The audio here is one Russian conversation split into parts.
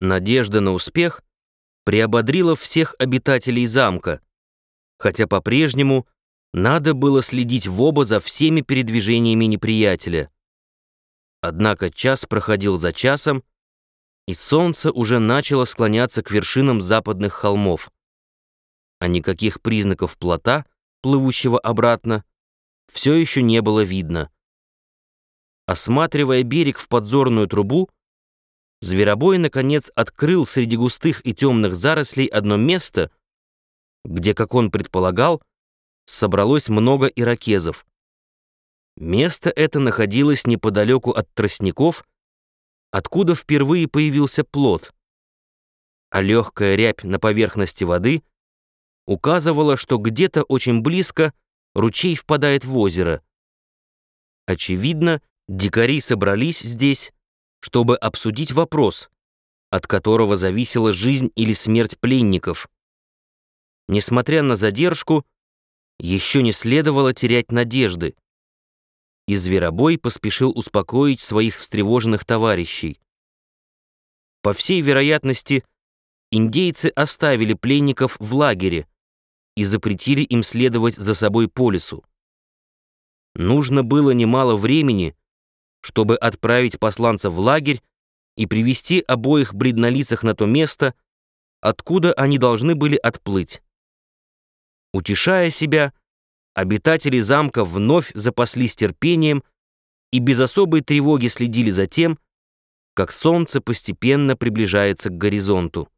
Надежда на успех приободрила всех обитателей замка, хотя по-прежнему надо было следить в оба за всеми передвижениями неприятеля. Однако час проходил за часом, и солнце уже начало склоняться к вершинам западных холмов. А никаких признаков плота, плывущего обратно, все еще не было видно. Осматривая берег в подзорную трубу, Зверобой, наконец, открыл среди густых и темных зарослей одно место, где, как он предполагал, собралось много иракезов. Место это находилось неподалеку от тростников, откуда впервые появился плод, а легкая рябь на поверхности воды указывала, что где-то очень близко ручей впадает в озеро. Очевидно, дикари собрались здесь, чтобы обсудить вопрос, от которого зависела жизнь или смерть пленников. Несмотря на задержку, еще не следовало терять надежды. И Зверобой поспешил успокоить своих встревоженных товарищей. По всей вероятности, индейцы оставили пленников в лагере и запретили им следовать за собой по лесу. Нужно было немало времени, чтобы отправить посланца в лагерь и привести обоих бледнолицах на то место, откуда они должны были отплыть. Утешая себя, обитатели замка вновь запаслись терпением и без особой тревоги следили за тем, как солнце постепенно приближается к горизонту.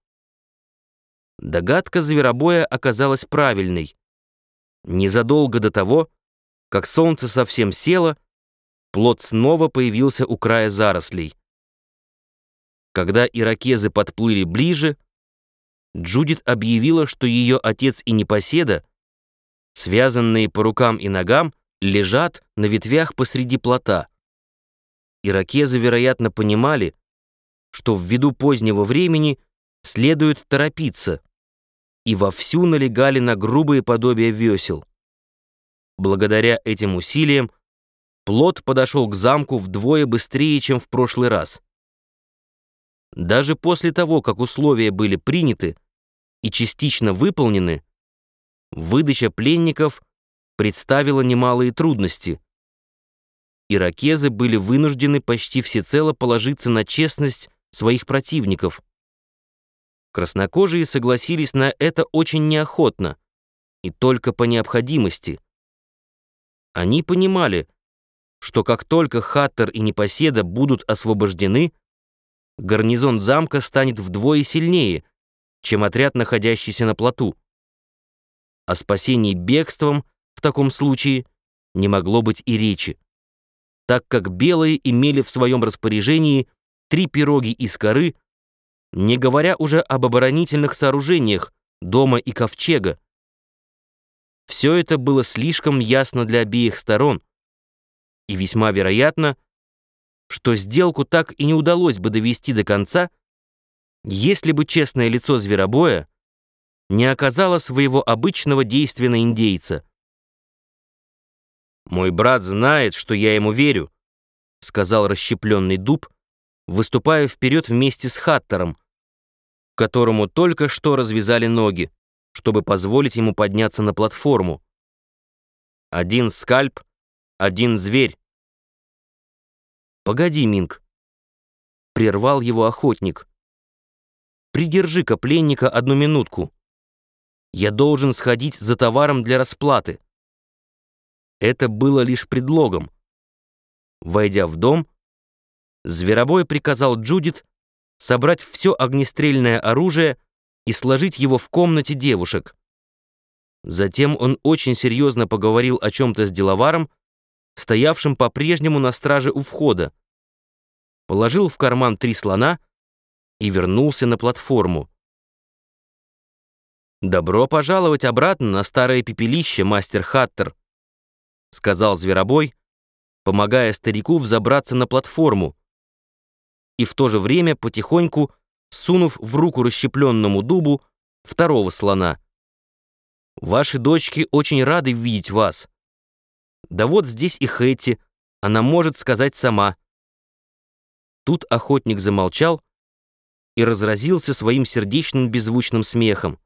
Догадка зверобоя оказалась правильной. Незадолго до того, как солнце совсем село, плод снова появился у края зарослей. Когда иракезы подплыли ближе, Джудит объявила, что ее отец и непоседа, связанные по рукам и ногам, лежат на ветвях посреди плота. Иракезы, вероятно, понимали, что ввиду позднего времени следует торопиться, и вовсю налегали на грубые подобия весел. Благодаря этим усилиям плот подошел к замку вдвое быстрее, чем в прошлый раз. Даже после того, как условия были приняты и частично выполнены, выдача пленников представила немалые трудности. Иракезы были вынуждены почти всецело положиться на честность своих противников. Краснокожие согласились на это очень неохотно и только по необходимости. Они понимали, что как только Хаттер и Непоседа будут освобождены, гарнизон замка станет вдвое сильнее, чем отряд, находящийся на плоту. О спасении бегством в таком случае не могло быть и речи, так как белые имели в своем распоряжении три пироги из коры, не говоря уже об оборонительных сооружениях дома и ковчега. Все это было слишком ясно для обеих сторон, и весьма вероятно, что сделку так и не удалось бы довести до конца, если бы честное лицо зверобоя не оказало своего обычного действия на индейца. «Мой брат знает, что я ему верю», — сказал расщепленный дуб, выступая вперед вместе с Хаттером, которому только что развязали ноги, чтобы позволить ему подняться на платформу. Один скальп, один зверь. «Погоди, Минг!» — прервал его охотник. «Придержи-ка пленника одну минутку. Я должен сходить за товаром для расплаты». Это было лишь предлогом. Войдя в дом, Зверобой приказал Джудит собрать все огнестрельное оружие и сложить его в комнате девушек. Затем он очень серьезно поговорил о чем-то с деловаром, стоявшим по-прежнему на страже у входа положил в карман три слона и вернулся на платформу. «Добро пожаловать обратно на старое пепелище, мастер Хаттер», сказал Зверобой, помогая старику взобраться на платформу и в то же время потихоньку сунув в руку расщепленному дубу второго слона. «Ваши дочки очень рады видеть вас. Да вот здесь и Хэтти, она может сказать сама». Тут охотник замолчал и разразился своим сердечным беззвучным смехом.